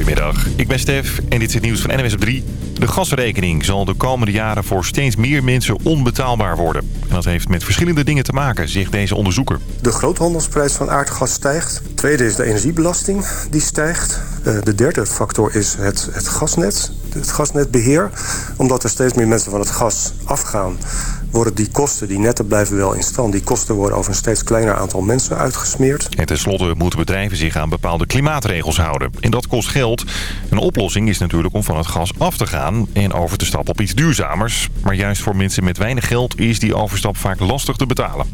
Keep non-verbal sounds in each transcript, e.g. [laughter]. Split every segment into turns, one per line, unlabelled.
Goedemiddag, ik ben Stef en dit is het nieuws van NWS op 3. De gasrekening zal de komende jaren voor steeds meer mensen onbetaalbaar worden. En dat heeft met verschillende dingen te maken, zegt deze onderzoeker.
De groothandelsprijs van aardgas stijgt. De tweede is de energiebelasting, die stijgt. Eh, de derde factor is het, het gasnet, het gasnetbeheer. Omdat er steeds meer mensen van het gas afgaan worden die kosten, die netten blijven wel in stand. Die kosten worden over een steeds kleiner aantal mensen uitgesmeerd.
En tenslotte moeten bedrijven zich aan bepaalde klimaatregels houden. En dat kost geld. Een oplossing is natuurlijk om van het gas af te gaan en over te stappen op iets duurzamers. Maar juist voor mensen met weinig geld is die overstap vaak lastig te betalen.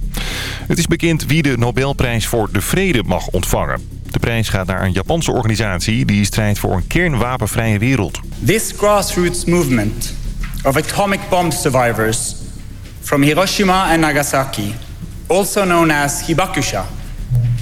Het is bekend wie de Nobelprijs voor de Vrede mag ontvangen. De prijs gaat naar een Japanse organisatie die strijdt voor een kernwapenvrije wereld.
This grassroots movement of atomic bomb survivors from Hiroshima and Nagasaki, also known as Hibakusha,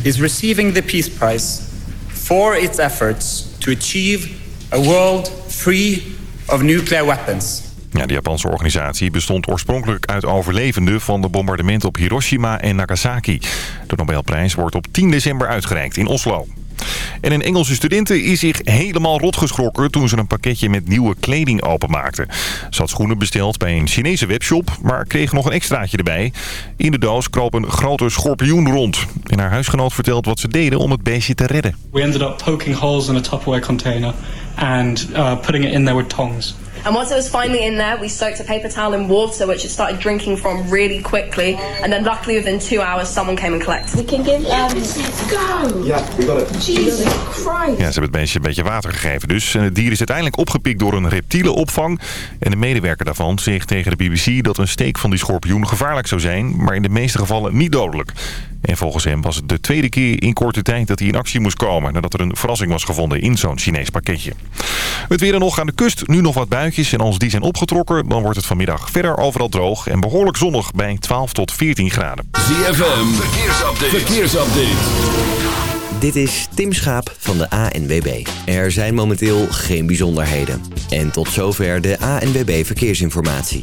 is receiving the Peace Prize for its efforts to achieve a world free of nuclear weapons.
Ja, de Japanse organisatie bestond oorspronkelijk uit overlevenden van de bombardementen op Hiroshima en Nagasaki. De Nobelprijs wordt op 10 december uitgereikt in Oslo. En een Engelse studente is zich helemaal rotgeschrokken toen ze een pakketje met nieuwe kleding openmaakte. Ze had schoenen besteld bij een Chinese webshop, maar kreeg nog een extraatje erbij. In de doos kroop een grote schorpioen rond. En haar huisgenoot vertelt wat ze deden om het beestje te redden.
We ended up poking holes in a Tupperware container and uh, putting it in there with tongs.
And once it was finally in there, we soaked a paper towel in water, which it started drinking from really quickly. And then luckily within two hours, someone came and collected.
We can give... Um, let's go!
Ja, we got it.
Jesus Christ!
Ja, ze hebben het beestje een beetje water gegeven dus. En het dier is uiteindelijk opgepikt door een reptielenopvang. En de medewerker daarvan zegt tegen de BBC dat een steek van die schorpioen gevaarlijk zou zijn... maar in de meeste gevallen niet dodelijk. En volgens hem was het de tweede keer in korte tijd dat hij in actie moest komen... nadat er een verrassing was gevonden in zo'n Chinees pakketje. Het weer en nog aan de kust, nu nog wat buitjes. En als die zijn opgetrokken, dan wordt het vanmiddag verder overal droog... en behoorlijk zonnig bij 12 tot 14 graden.
ZFM, verkeersupdate. verkeersupdate.
Dit is Tim Schaap van de ANWB. Er zijn momenteel geen bijzonderheden. En tot zover de ANWB Verkeersinformatie.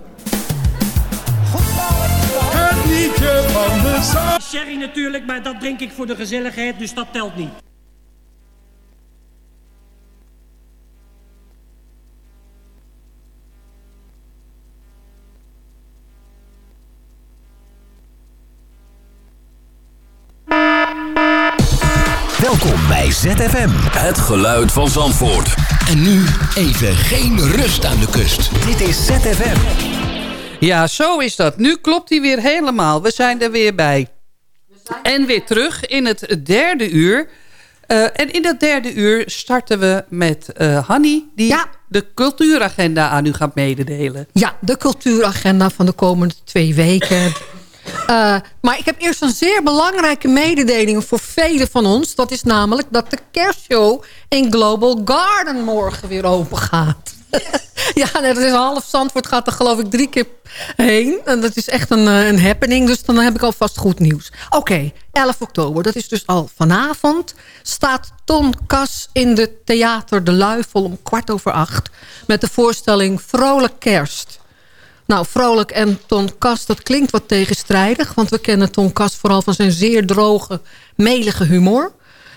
Sherry natuurlijk, maar dat drink ik voor de gezelligheid, dus dat telt niet.
Welkom bij ZFM.
Het geluid van Zandvoort.
En nu even geen rust aan de kust. Dit is ZFM.
Ja, zo is dat. Nu klopt hij weer helemaal. We zijn er weer bij. En weer terug in het derde uur. Eh, en in dat derde uur starten we met uh, Hanny... die de cultuuragenda aan u gaat mededelen.
Ja, de cultuuragenda van de komende twee weken. Uh, maar ik heb eerst een zeer belangrijke mededeling voor velen van ons. Dat is namelijk dat de kerstshow in Global Garden morgen weer open gaat. [laughs] ja, net is half Zandvoort gaat er geloof ik drie keer heen. En dat is echt een, een happening, dus dan heb ik alvast goed nieuws. Oké, 11 oktober, dat is dus al vanavond... staat Ton Kas in de Theater De Luifel om kwart over acht... met de voorstelling Vrolijk Kerst. Nou, Vrolijk en Ton Kas, dat klinkt wat tegenstrijdig... want we kennen Ton Kas vooral van zijn zeer droge, melige humor...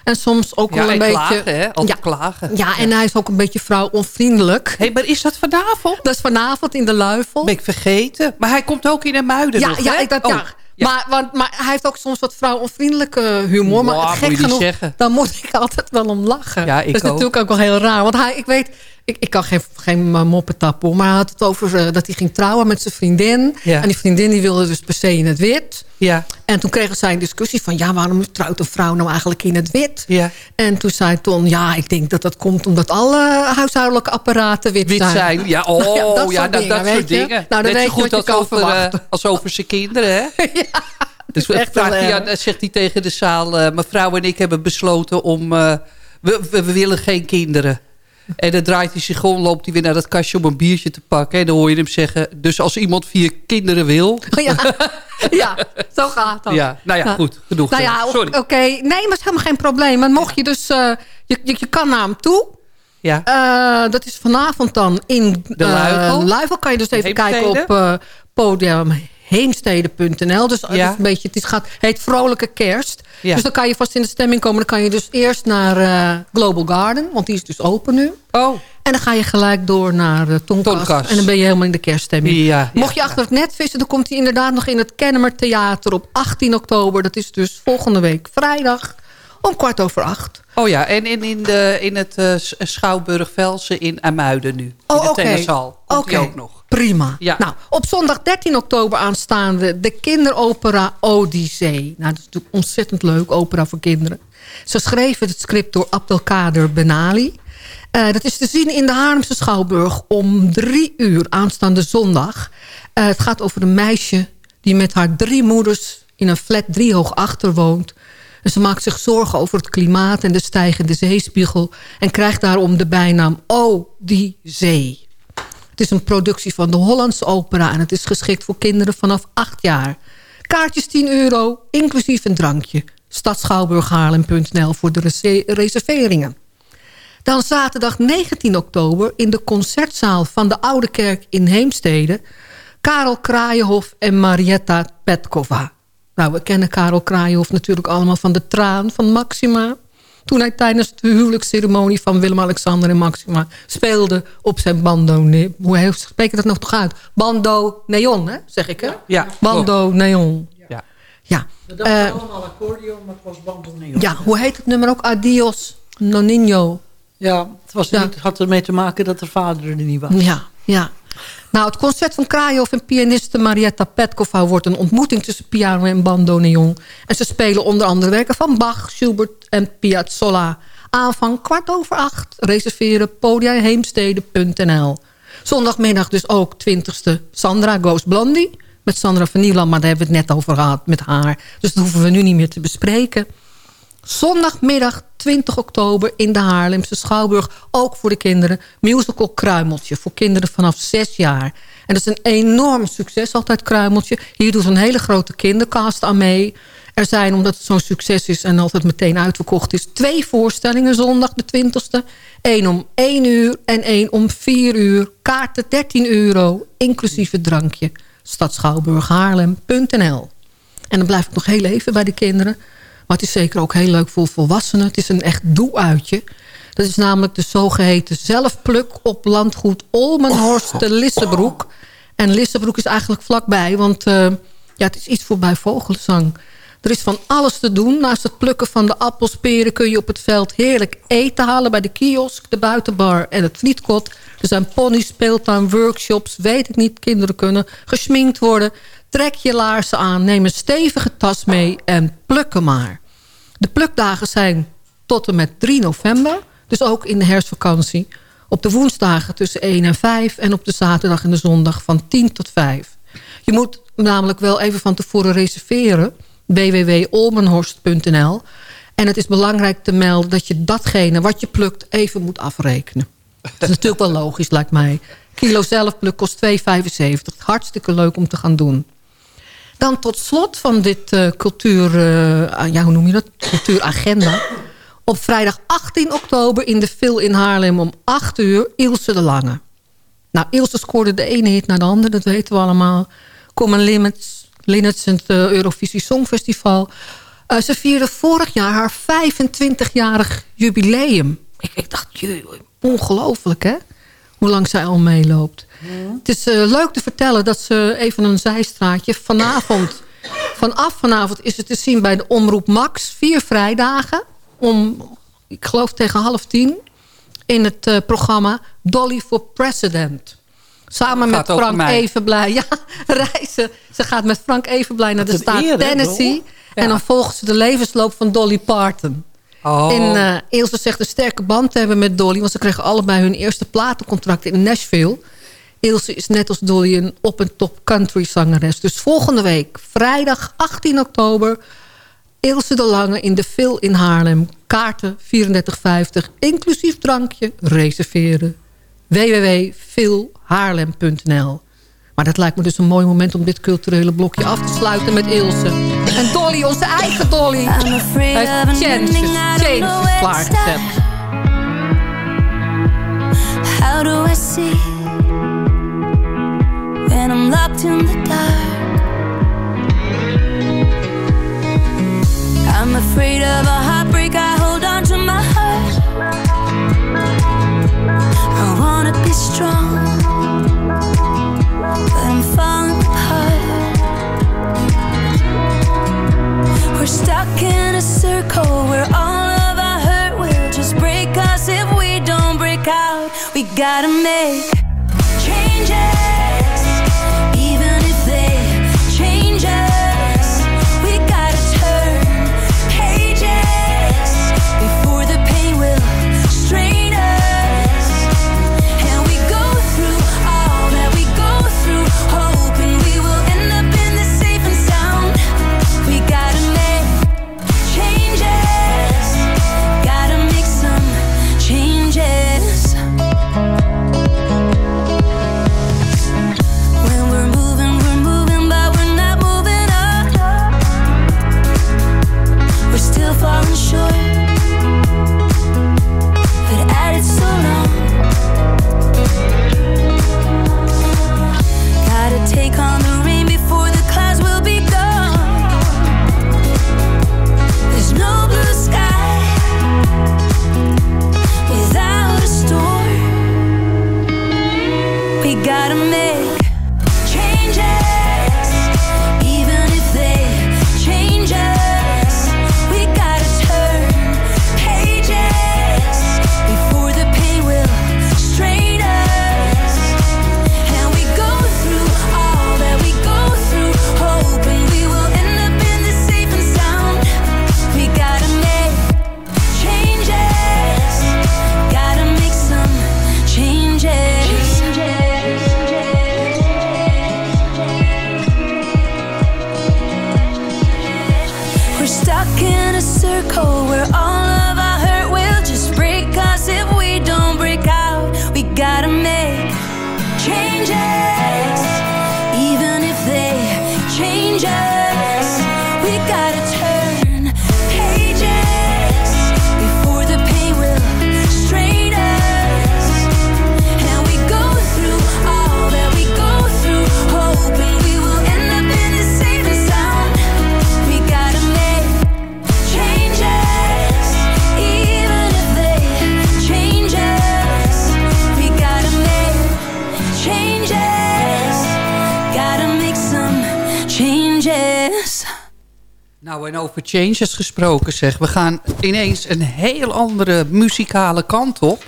En soms ook wel een
en
beetje...
klagen, hè? Altijd klagen.
Ja, en hij is ook een beetje vrouwonvriendelijk.
Hé, maar is dat vanavond?
Dat is vanavond in de Luifel.
Ben ik vergeten. Maar hij komt ook in de Muiden
Ja,
nog,
ja,
hè?
ik, dat,
Oh.
ja. Maar, want, maar hij heeft ook soms wat vrouwonvriendelijke humor. Maar
Wow, moet
gek genoeg,
zeggen.
dan moet ik [laughs] altijd wel om lachen.
Ja, ik
dat is
ook.
natuurlijk ook wel heel raar. Want hij, ik weet, ik, ik kan geen, geen eh, moppen tappen. Maar hij had het over eh, dat hij ging trouwen met zijn vriendin.
Ja.
En die vriendin die wilde dus per se in het wit.
Ja.
En toen kregen zij een discussie van... ja, waarom trouwt een vrouw nou eigenlijk in het wit?
Ja.
En toen zei Ton, ja, ik denk dat dat komt... omdat alle huishoudelijke apparaten wit,
Wit zijn. Ja, [laughs] oh,
Nou ja, dat
ja,
soort
dat,
dingen,
dat soort dingen.
Nou, dan
Net zo goed als over, eh, als over zijn kinderen, hè? [laughs] Dus
echt
hij aan, dan zegt hij tegen de zaal... eh, mevrouw en ik hebben besloten om... eh, we, we, we willen geen kinderen. En dan draait hij zich om, loopt hij weer naar dat kastje om een biertje te pakken. En dan hoor je hem zeggen... Dus als iemand vier kinderen wil...
Ja, [laughs] ja zo gaat dat.
Ja, nou ja, goed. Genoeg.
Nou ja,
Sorry.
oké. Nee, maar het is helemaal geen probleem. Mocht je dus... eh, je, je, je kan naar hem toe.
Ja.
Eh, dat is vanavond dan in
De
eh,
Luifel.
Luifel. Kan je dus even
Heemstede.
kijken op podium heemstede.nl. Dus is
Ja.
een beetje, het is, gaat, heet Vrolijke Kerst.
Ja.
Dus dan kan je vast in de stemming komen. Dan kan je dus eerst naar eh, Global Garden. Want die is dus open nu.
Oh,
En dan ga je gelijk door naar. Tonkast. En dan ben je helemaal in de kerststemming.
Ja,
Mocht je achter het net vissen, dan komt hij inderdaad nog in het Kennemer Theater op 18 oktober. Dat is dus volgende week vrijdag om kwart over acht.
oh ja, en in, in, de, in het eh, S- Schouwburg Velsen in Amuiden nu.
Oh,
in de tenniszaal. Die
Oké.
ook nog.
Prima.
Ja.
Nou, op zondag 13 oktober aanstaande de kinderopera Odyssee. Nou, dat is natuurlijk ontzettend leuk, opera voor kinderen. Ze schreven het script door Abdelkader Benali. Eh, dat is te zien in de Haarlemse Schouwburg om drie uur aanstaande zondag. Eh, het gaat over een meisje die met haar drie moeders in een flat driehoog achter woont. En ze maakt zich zorgen over het klimaat en de stijgende zeespiegel... en krijgt daarom de bijnaam O, die zee. Het is een productie van de Hollandse Opera... en het is geschikt voor kinderen vanaf 8 jaar. Kaartjes 10 euro, inclusief een drankje. Stadschouwburghaarlem.nl voor de rese- reserveringen. Dan zaterdag 19 oktober in de concertzaal van de Oude Kerk in Heemstede... Karel Kraaienhof en Marietta Petkova. Nou, we kennen Karel Kraaienhof natuurlijk allemaal van de traan van Maxima. Toen hij tijdens de huwelijksceremonie van Willem-Alexander en Maxima speelde op zijn bando... Hoe spreek je dat nog toch uit? Bando neon, hè? zeg ik hè?
Ja,
Bando neon.
Ja.
Ja.
We dachten
Eh,
allemaal accordeon, maar het was bandoneon.
ja, hoe heet het nummer ook? Adios Nonino.
Ja, het, was
Ja.
niet, het had ermee te maken dat de vader er niet was.
Ja, ja. Nou, het concert van Krajov en pianiste Marietta Petkova... wordt een ontmoeting tussen piano en bandoneon. En ze spelen onder andere werken van Bach, Schubert en Piazzolla. Aanvang kwart over acht. Reserveren podiaheemstede.nl. Zondagmiddag dus ook 20e Sandra Goes Blondie. Met Sandra van Nieland, maar daar hebben we het net over gehad met haar. Dus dat hoeven we nu niet meer te bespreken. Zondagmiddag 20 oktober in de Haarlemse Schouwburg. Ook voor de kinderen. Musical Kruimeltje voor kinderen vanaf 6 jaar. En dat is een enorm succes altijd Kruimeltje. Hier doet een hele grote kindercast aan mee. Er zijn, omdat het zo'n succes is en altijd meteen uitverkocht is... twee voorstellingen zondag de 20ste. Eén om 1 uur en één om 4 uur. Kaarten 13 euro, inclusief het drankje. Stadschouwburghaarlem.nl En dan blijf ik nog heel even bij de kinderen. Maar het is zeker ook heel leuk voor volwassenen. Het is een echt doe-uitje. Dat is namelijk de zogeheten zelfpluk op landgoed Olmenhorst te Lissebroek. En Lissebroek is eigenlijk vlakbij, want eh, ja, het is iets voorbij Vogelzang. Er is van alles te doen. Naast het plukken van de appels, peren kun je op het veld heerlijk eten halen... bij de kiosk, de buitenbar en het frietkot. Er zijn ponies, speeltuin, workshops, weet ik niet. Kinderen kunnen gesminkt worden. Trek je laarzen aan, neem een stevige tas mee en plukken maar. De plukdagen zijn tot en met 3 november. Dus ook in de herfstvakantie. Op de woensdagen tussen 1 en 5. En op de zaterdag en de zondag van 10 tot 5. Je moet namelijk wel even van tevoren reserveren. www.olmenhorst.nl En het is belangrijk te melden dat je datgene wat je plukt even moet afrekenen. Dat is natuurlijk wel logisch, lijkt mij. Kilo zelfpluk kost 2,75. Hartstikke leuk om te gaan doen. Dan tot slot van dit eh, cultuur... eh, ja, hoe noem je dat? Cultuuragenda. Op vrijdag 18 oktober in de Vil in Haarlem om 8 uur... Ilse de Lange. Nou, Ilse scoorde de ene hit naar de andere, dat weten we allemaal. Common Limits, Linnets en het eh, Eurovisie Songfestival. Ze vierde vorig jaar haar 25-jarig jubileum. Ik, ik dacht, ongelooflijk hè? Hoe lang zij al meeloopt. Het is eh, leuk te vertellen dat ze even een zijstraatje... vanavond [laughs] Vanaf vanavond is het te zien bij de Omroep Max. Vier vrijdagen. Om, ik geloof tegen half tien. In het eh, programma Dolly for President. Samen
Gaat
met Frank. Evenblij. [laughs] Ja, reizen. Ze gaat met Frank Evenblij naar de staat
eer,
Tennessee. En dan volgen ze de levensloop van Dolly Parton.
Oh.
En eh Ilse zegt een sterke band te hebben met Dolly... want ze kregen allebei hun eerste platencontract in Nashville. Ilse is net als Dolly een op- en top country zangeres. Dus volgende week, vrijdag 18 oktober... Ilse de Lange in de Phil in Haarlem. Kaarten 34,50, inclusief drankje, reserveren. www.philhaarlem.nl Maar dat lijkt me dus een mooi moment om dit culturele blokje af te sluiten met Ilse. En Dolly, onze eigen Dolly, heeft changes, changes klaargezet.
How do I see when I'm locked in the dark? I'm afraid of a heartbreak. I hold on to my heart. I wanna be strong, but I'm falling apart. We're stuck in a circle where all of our hurt will just break us if we don't break out. We gotta make
over changes gesproken zeg. We gaan ineens een heel andere muzikale kant op.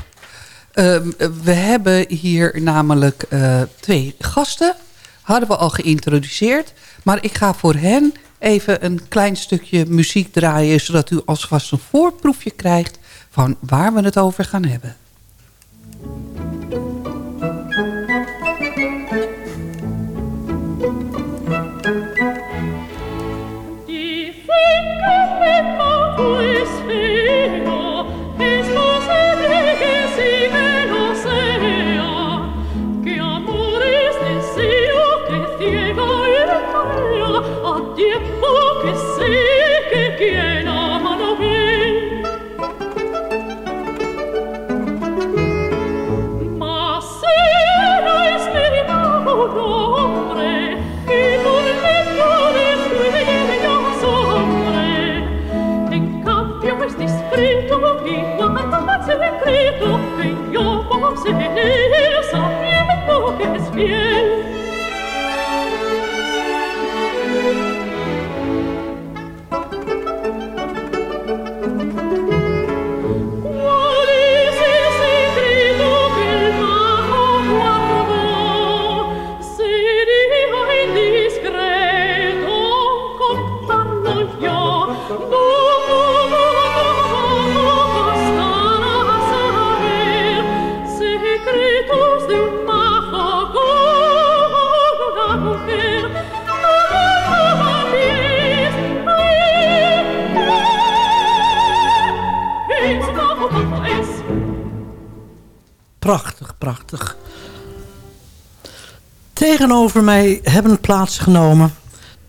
Ehm, we hebben hier namelijk eh, twee gasten. Hadden we al geïntroduceerd. Maar ik ga voor hen even een klein stukje muziek draaien... zodat u alvast een voorproefje krijgt van waar we het over gaan hebben.
Tiempo que que Friedhof, den Jobom, sie, es hat mir mit Bogen es.
Tegenover mij hebben plaatsgenomen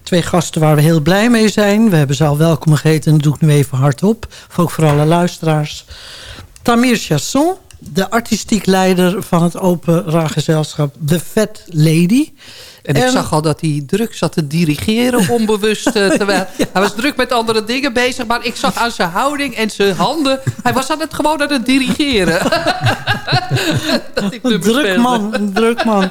twee gasten waar we heel blij mee zijn. We hebben ze al welkom geheten en dat doe ik nu even hardop. Ook voor alle luisteraars. Tamir Chasson, de artistiek leider van het opera-gezelschap The Fat Lady.
En, ik zag al dat hij druk zat te dirigeren, [laughs] onbewust. eh, terwijl Hij was druk met andere dingen bezig. Maar ik zag aan zijn houding en zijn handen... Hij was aan het gewoon aan het dirigeren. [laughs] dat ik
Een druk man, een druk man.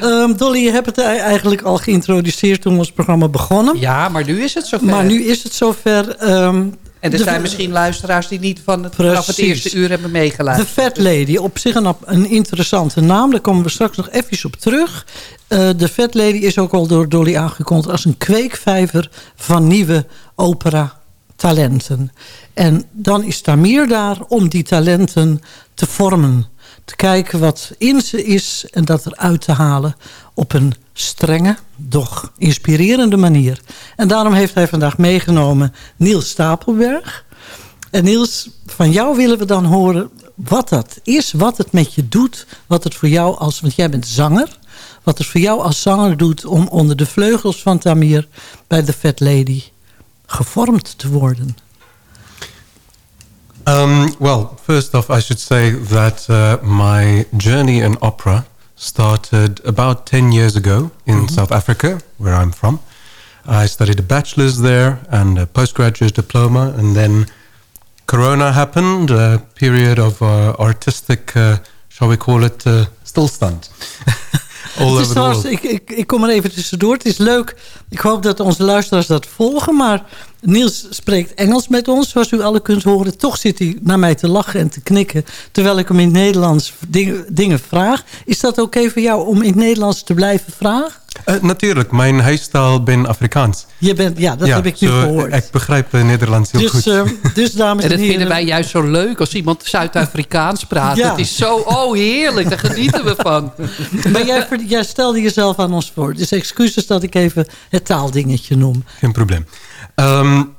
Ehm, Dolly, je hebt het ei- eigenlijk al geïntroduceerd toen ons programma begonnen.
Ja, maar nu is het zover.
Maar nu is het zover. ehm,
En er
de-
zijn misschien luisteraars die niet van het, vanaf het eerste uur hebben
De
meegeluisterd.
Fat Lady, op zich een, een interessante naam. Daar komen we straks nog even op terug. Eh, de Fat Lady is ook al door Dolly aangekondigd... als een kweekvijver van nieuwe opera-talenten. En dan is Tamir daar om die talenten te vormen. Te kijken wat in ze is en dat eruit te halen... op een strenge, doch inspirerende manier. En daarom heeft hij vandaag meegenomen Niels Stapelberg... En Niels, van jou willen we dan horen wat dat is, wat het met je doet, wat het voor jou als, want jij bent zanger, wat het voor jou als zanger doet om onder de vleugels van Tamir bij The Fat Lady gevormd te worden.
Um, well, first off, I should say that uh, my journey in opera started about 10 years ago in South Africa, where I'm from. I studied a bachelor's there and a postgraduate diploma, and then Corona happened, a period of uh, artistic, uh, shall we call it, uh, stillstand. [laughs] All over the world.
ik, ik, ik kom er even tussendoor. Het is leuk. Ik hoop dat onze luisteraars dat volgen. Maar Niels spreekt Engels met ons, zoals u alle kunt horen. Toch zit hij naar mij te lachen en te knikken... terwijl ik hem in het Nederlands dingen, dingen vraag. Is dat oké voor jou om in het Nederlands te blijven vragen?
Uh, natuurlijk, mijn huistaal ben Afrikaans.
Je bent, ja, dat heb ik nu
zo,
gehoord.
Ik begrijp uh, Nederlands heel
Dus,
goed.
eh, dus dames
En [laughs]
en
dat
heren...
vinden wij juist zo leuk als iemand Zuid-Afrikaans praat.
Ja.
Het is zo, oh heerlijk, daar genieten we van. [laughs]
Maar jij, jij stelde jezelf aan ons voor. Dus excuses dat ik even het taaldingetje noem.
Geen probleem. Um,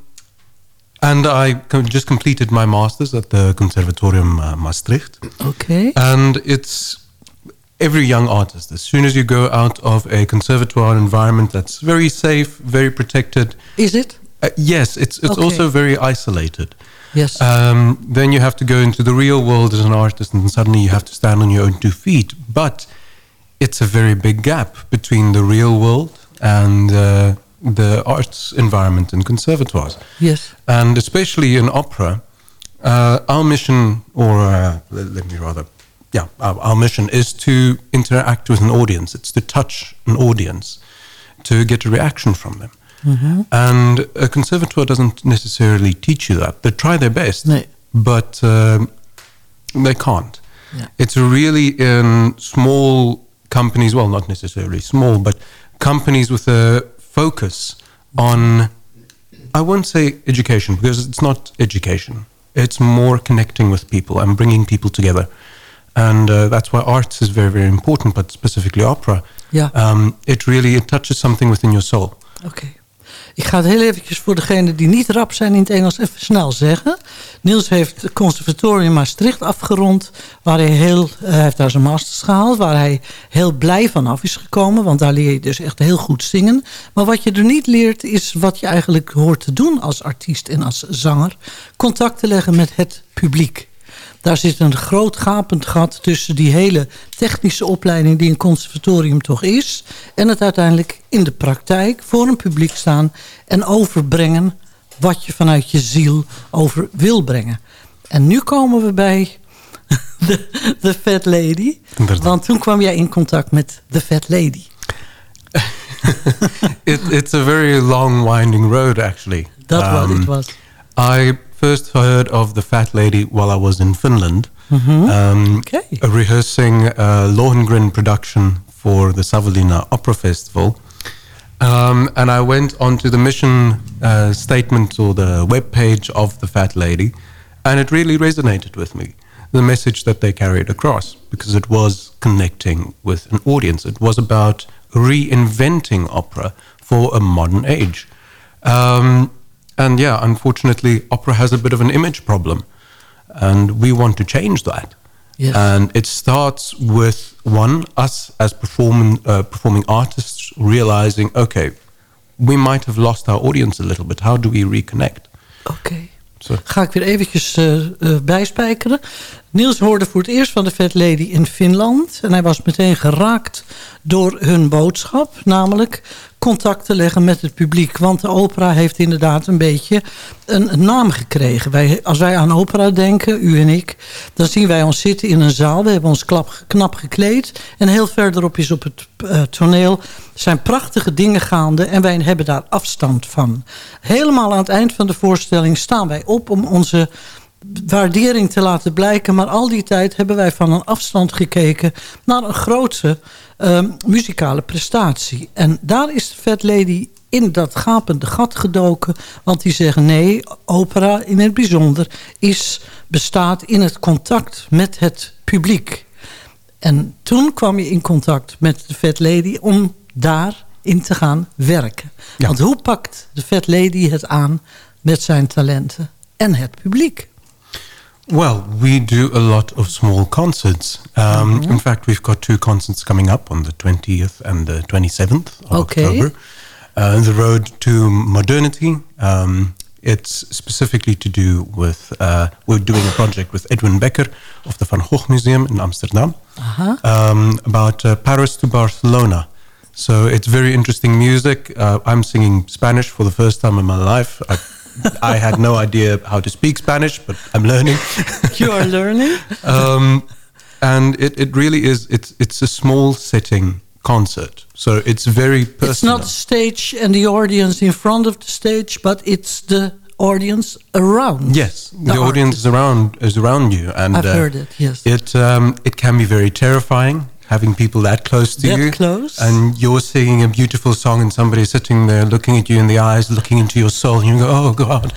and I co- just completed my master's at the Conservatorium uh, Maastricht.
Okay.
And it's every young artist, as soon as you go out of a conservatoire environment that's very safe, very protected.
Is it?
Uh, yes, it's, it's
Okay.
also very isolated.
Yes.
Um, then you have to go into the real world as an artist, and suddenly you have to stand on your own two feet. But it's a very big gap between the real world and uh, the arts environment in conservatoires.
Yes.
And especially in opera, uh, our mission, or uh, let, let me rather, yeah, our, our mission is to interact with an audience. It's to touch an audience, to get a reaction from them.
Mhm.
And a conservatoire doesn't necessarily teach you that. They try their best,
Nee.
but um, they can't.
Yeah.
It's really in small companies, well, not necessarily small, but companies with a focus on, I won't say education, because it's not education. It's more connecting with people and bringing people together. And uh, that's why arts is very, very important, but specifically opera.
Ja.
Um, it really it touches something within your soul.
Oké. Ik ga het heel eventjes voor degenen die niet rap zijn in het Engels even snel zeggen. Niels heeft het conservatorium Maastricht afgerond. Waar hij, heel, eh, heeft daar zijn masters gehaald. Waar hij heel blij vanaf is gekomen. Want daar leer je dus echt heel goed zingen. Maar wat je er niet leert is wat je eigenlijk hoort te doen als artiest en als zanger. Contact te leggen met het publiek. Daar zit een groot gapend gat tussen die hele technische opleiding... die een conservatorium toch is... en het uiteindelijk in de praktijk voor een publiek staan... en overbrengen wat je vanuit je ziel over wil brengen. En nu komen we bij [laughs] de, de Fat Lady. Want toen kwam jij in contact met de Fat Lady. [laughs]
it, it's a very long, winding road, actually.
Dat wat het was.
I first heard of the fat lady while I was in Finland,
Mhm.
um,
Okay.
rehearsing a Lohengrin production for the Savolina Opera Festival. Um, and I went onto the mission uh, statement or the webpage of the Fat Lady, and it really resonated with me. The message that they carried across, because it was connecting with an audience. It was about reinventing opera for a modern age. Um, and yeah, unfortunately, opera has a bit of an image problem, and we want to change that.
Yes.
And it starts with one, us as performing, uh, performing artists realizing, okay, we might have lost our audience a little bit. How do we reconnect?
Oké. Ga ik weer eventjes eh, eh, bijspijkeren. Niels hoorde voor het eerst van de Fat Lady in Finland. En hij was meteen geraakt door hun boodschap. Namelijk contact te leggen met het publiek. Want de opera heeft inderdaad een beetje een, naam gekregen. Wij, als wij aan opera denken, u en ik... dan zien wij ons zitten in een zaal. We hebben ons klap, knap gekleed. En heel verderop is op het eh, toneel... zijn prachtige dingen gaande. En wij hebben daar afstand van. Helemaal aan het eind van de voorstelling staan wij op... om onze waardering te laten blijken. Maar al die tijd hebben wij van een afstand gekeken... naar een grote ehm, muzikale prestatie. En daar is de Fat Lady in dat gapende gat gedoken. Want die zeggen nee, opera in het bijzonder... Is, bestaat in het contact met het publiek. En toen kwam je in contact met de Fat Lady... om daarin te gaan werken. Want hoe pakt de Fat Lady het aan met zijn talenten en het publiek?
Well, we do a lot of small concerts. Um, In fact, we've got two concerts coming up on the 20th and the 27th of
Okay.
October. Uh, the Road to Modernity. Um, it's specifically to do with, uh, we're doing a project with Edwin Becker of the Van Gogh Museum in Amsterdam
Aha.
um, about uh, Paris to Barcelona. So it's very interesting music. Uh, I'm singing Spanish for the first time in my life. I, I had no idea how to speak Spanish, but I'm learning. [laughs]
You are learning?
um, and it, it really is, it's, it's a small setting concert. So it's very personal.
It's not stage and the audience in front of the stage, but it's the audience around.
Yes, the, audience is around is around you, and
I've
uh,
heard it, yes.
it um, it can be very terrifying having people that close to
That
you,
close?
and you're singing a beautiful song, and somebody's sitting there looking at you in the eyes, looking into your soul, and you go, "Oh God,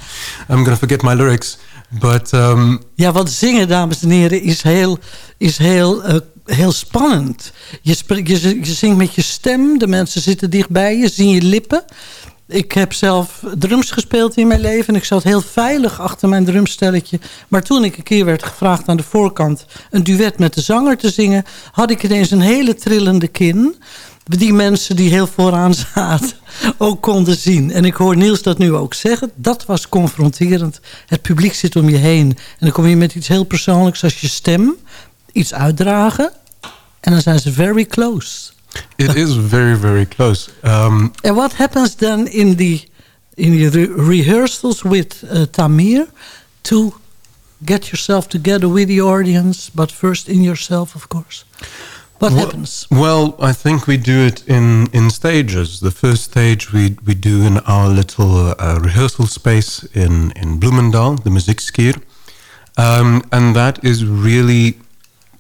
I'm going to forget my lyrics." But um,
Ja, want zingen, dames en heren, is heel, is heel, eh, heel spannend. Je, je, je zingt met je stem, de mensen zitten dichtbij je, zien je lippen. Ik heb zelf drums gespeeld in mijn leven en ik zat heel veilig achter mijn drumstelletje. Maar toen ik een keer werd gevraagd aan de voorkant een duet met de zanger te zingen... had ik ineens een hele trillende kin die mensen die heel vooraan zaten [laughs] ook konden zien. En ik hoor Niels dat nu ook zeggen. Dat was confronterend. Het publiek zit om je heen. En dan kom je met iets heel persoonlijks als je stem. Iets uitdragen. En dan zijn ze very close.
It is very very close. Um,
And what happens then in the, in the re- rehearsals with uh, Tamir... to get yourself together with the audience... but first in yourself, of course. What
Well-
happens?
Well, I think we do it in, in stages. The first stage we, we do in our little uh, rehearsal space in, in Bloemendaal, the Muziekskier. Um, and that is really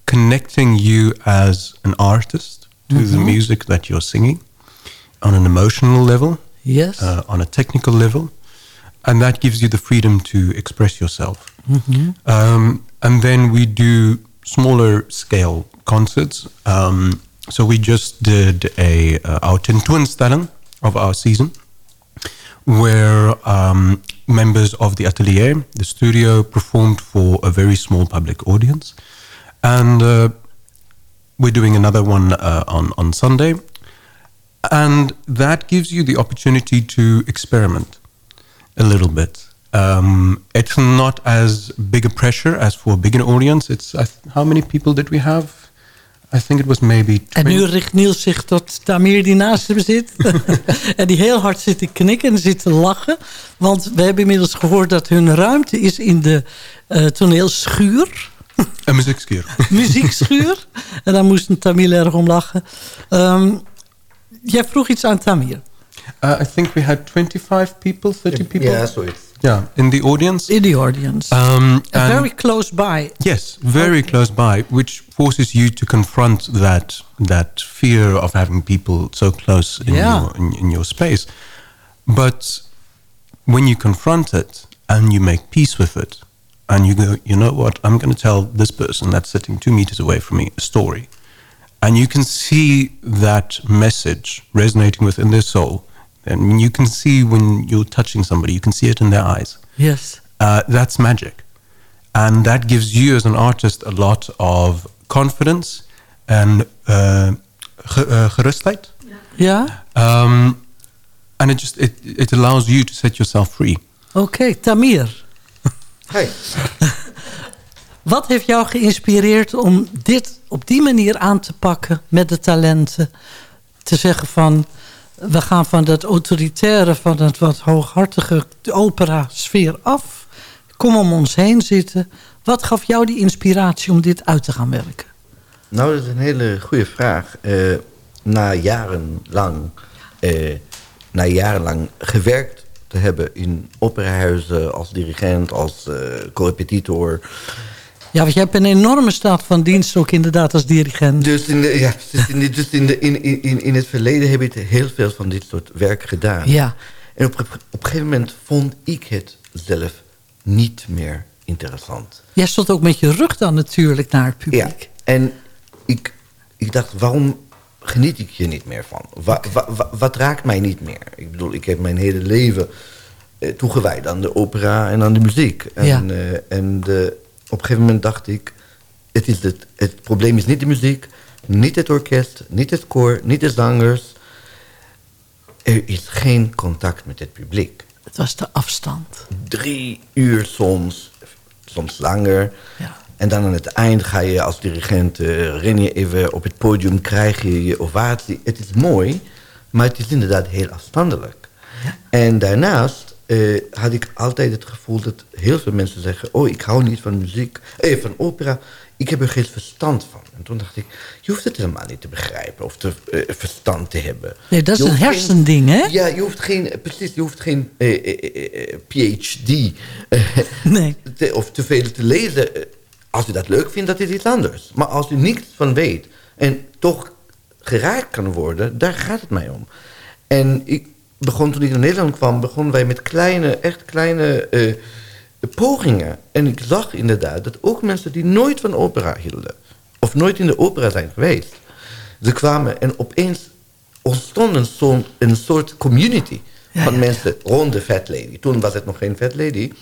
connecting you as an artist to the
Mhm.
music that you're singing on an emotional level,
Yes.
uh, on a technical level. And that gives you the freedom to express yourself.
Mhm.
Um, and then we do smaller scale concerts. Um, so we just did a uh, our tentoonstelling of our season, where um, members of the atelier, the studio, performed for a very small public audience, and uh, we're doing another one uh, on on Sunday, and that gives you the opportunity to experiment a little bit. Um, it's not as big a pressure as for a bigger audience. It's th- how many people did we have? I think it was maybe.
En nu richt Niels zich tot Tamir die naast hem zit. [laughs] en die heel hard zit te knikken en zit te lachen. Want we hebben inmiddels gehoord dat hun ruimte is in de eh, toneelschuur. [laughs]
Een muziekschuur. [laughs]
Muziekschuur. en daar moest een Tamir erg om lachen. Ehm, jij vroeg iets aan Tamir.
Uh, I think we had 25 people, 30 people.
Yeah, so it's-
Yeah, in the audience.
In the audience.
Um,
very close by.
Yes, very close by, which forces you to confront that that fear of having people so close in
Yeah.
your in, in your space. But when you confront it and you make peace with it, and you go, you know what, I'm going to tell this person that's sitting two meters away from me a story, and you can see that message resonating within their soul, and you can see when you're touching somebody, you can see it in their eyes
Yes.
uh, that's magic. And that gives you as an artist a lot of confidence and uh, uh, gerustheid.
Ja?
Um, and it just it, it allows you to set yourself free.
Okay, Tamir.
Hey. [laughs]
Wat heeft jou geïnspireerd om dit op die manier aan te pakken met de talenten? Te zeggen van, we gaan van dat autoritaire, van het wat hooghartige opera-sfeer af. Kom om ons heen zitten. Wat gaf jou die inspiratie om dit uit te gaan werken?
Nou, dat is een hele goede vraag. Eh, na jarenlang, eh, na jarenlang gewerkt te hebben in operahuizen als dirigent, als eh co-repetitor.
Ja, want jij hebt een enorme staat van dienst ook inderdaad als dirigent.
Dus in, de, ja, dus in, de, dus in, de, in, in, in het verleden heb ik heel veel van dit soort werk gedaan.
Ja.
En op, op een gegeven moment vond ik het zelf niet meer interessant.
Jij stond ook met je rug dan natuurlijk naar het publiek.
Ja, en ik, ik dacht, waarom geniet ik hier niet meer van? Wa, wa- wa- wat raakt mij niet meer? Ik bedoel, ik heb mijn hele leven eh, toegewijd aan de opera en aan de muziek. En,
Ja.
eh, en de, op een gegeven moment dacht ik, het, is het, het probleem is niet de muziek, niet het orkest, niet het koor, niet de zangers. Er is geen contact met het publiek.
Het was de afstand.
Drie uur soms, soms langer. En dan aan het eind ga je als dirigent, eh, ren je even op het podium, krijg je je ovatie. Het is mooi, maar het is inderdaad heel afstandelijk. En daarnaast eh, had ik altijd het gevoel dat heel veel mensen zeggen... oh, ik hou niet van muziek, eh, van opera. Ik heb er geen verstand van. En toen dacht ik, je hoeft het helemaal niet te begrijpen of te, eh, verstand te hebben.
Nee, dat is een hersending, hè?
Ja, je hoeft geen, precies, je hoeft geen PhD
Nee.
te, of te veel te lezen. Als u dat leuk vindt, dat is iets anders. Maar als u niks van weet en toch geraakt kan worden, daar gaat het mij om. En ik begon, toen ik naar Nederland kwam, begonnen wij met kleine, echt kleine eh, pogingen. En ik zag inderdaad dat ook mensen die nooit van opera hielden, of nooit in de opera zijn geweest, ze kwamen en opeens ontstond zo'n- een soort community van mensen rond de Fat Lady. Toen was het nog geen Fat Lady,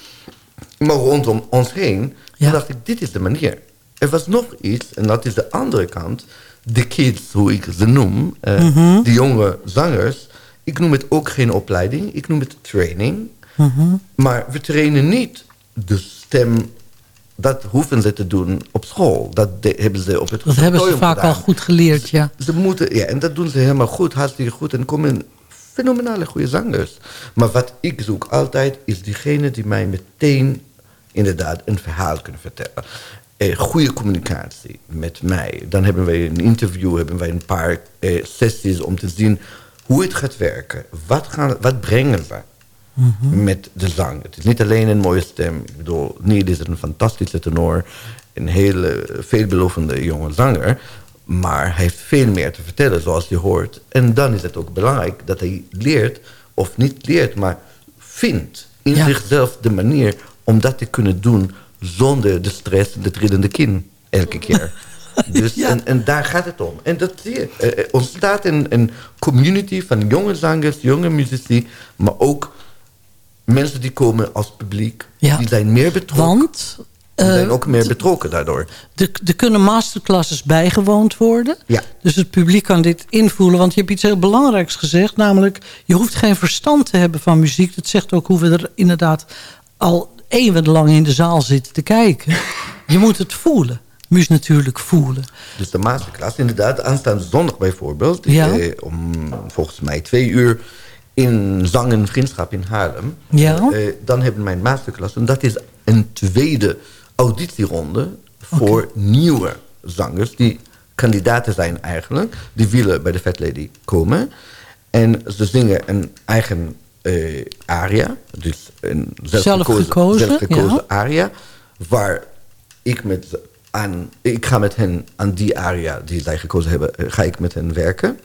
maar rondom ons heen. Toen dacht ik, dit is de manier. Er was nog iets, en dat is de andere kant. De kids, hoe ik ze noem,
Mhm.
de jonge zangers. Ik noem het ook geen opleiding, ik noem het training.
Mhm.
Maar we trainen niet de stem. Dat hoeven ze te doen op school. Dat de- hebben ze op het
Dat hebben ze vaak al goed geleerd, ja.
Ze moeten, ja, en dat doen ze helemaal goed, hartstikke goed. En komen fenomenale goede zangers. Maar wat ik zoek altijd, is diegene die mij meteen inderdaad een verhaal kunnen vertellen. Eh, goede communicatie met mij. Dan hebben wij een interview, hebben wij een paar eh, sessies om te zien hoe het gaat werken. Wat, gaan, wat brengen we? met de zang. Het is niet alleen een mooie stem. Ik bedoel, Neil is een fantastische tenor. Een hele veelbelovende jonge zanger. Maar hij heeft veel meer te vertellen, zoals je hoort. En dan is het ook belangrijk dat hij leert, of niet leert, maar vindt in
Ja.
zichzelf de manier om dat te kunnen doen zonder de stress en de trillende kin elke keer. [laughs] Dus, en, en daar gaat het om. En dat zie je. Er er ontstaat een, een community van jonge zangers, jonge muzici, maar ook mensen die komen als publiek.
Ja.
Die zijn meer betrokken.
Want
die zijn
eh,
ook meer betrokken daardoor.
er, er kunnen masterclasses bijgewoond worden.
Ja.
Dus het publiek kan dit invoelen. Want je hebt iets heel belangrijks gezegd. Namelijk, je hoeft geen verstand te hebben van muziek. Dat zegt ook hoe we er inderdaad al eeuwenlang in de zaal zitten te kijken. Je moet het voelen. Muziek natuurlijk voelen.
Dus de masterclass, inderdaad, aanstaande zondag bijvoorbeeld.
Ja.
eh, om volgens mij twee uur in Zang en Vriendschap in Haarlem.
Ja.
Eh, dan hebben we mijn masterclass. En dat is een tweede auditieronde voor nieuwe zangers... die kandidaten zijn eigenlijk. Die willen bij de Fat Lady komen. En ze zingen een eigen eh, aria. Dus een zelfgekozen,
Zelfgekozen,
zelfgekozen
ja.
aria. Waar ik met aan, ik ga met hen aan die aria die zij gekozen hebben, eh, ga ik met hen werken.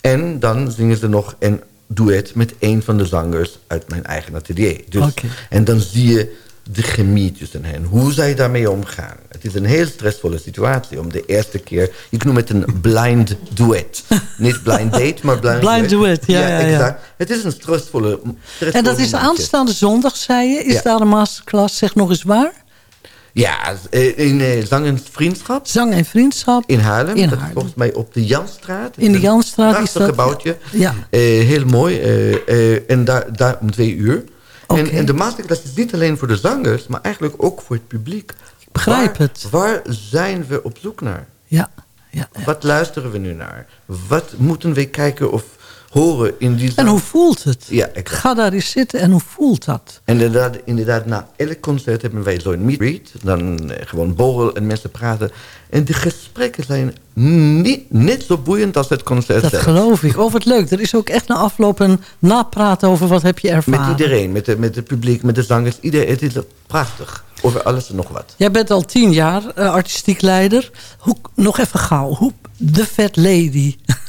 En dan zingen ze nog een duet met een van de zangers uit mijn eigen atelier. Dus. En dan zie je de chemie tussen hen, hoe zij daarmee omgaan. Het is een heel stressvolle situatie om de eerste keer, ik noem het een blind duet. [laughs] Niet blind date, maar blind,
Blind duet, ja, ja, ja.
exact. Het is een stressvolle, stressvolle
En dat is aanstaande zondag, zei je. Is
Ja.
daar een masterclass? Zeg nog eens waar.
Ja, eh, in eh, Zang en Vriendschap.
Zang en Vriendschap.
In Haarlem.
In
dat is
Haarlem.
volgens mij op de Janstraat.
In de Janstraat is
Prachtig
dat.
gebouwtje.
Ja.
Eh, heel mooi. en daar, daar om twee uur. En, en de masterclass is niet alleen voor de zangers, maar eigenlijk ook voor het publiek. Ik
begrijp
het. Waar zijn we op zoek naar?
Ja. ja,
Wat luisteren we nu naar? Wat moeten we kijken of horen in die
En hoe voelt het?
Ja, exact.
Ga daar eens zitten en hoe voelt dat?
En inderdaad, inderdaad, na elk concert hebben wij zo'n meet. Dan eh, gewoon borrel en mensen praten. En de gesprekken zijn niet, net zo boeiend als het concert
Dat
zelf.
geloof ik. Oh, wat leuk. Er is ook echt na afloop een napraten over wat heb je ervaren.
Met iedereen, met, de, met het publiek, met de zangers. Iedereen, het is prachtig. Over alles en nog wat.
Jij bent al tien jaar eh, artistiek leider. Hoe, nog even gauw. Hoe, The Fat Lady. [laughs]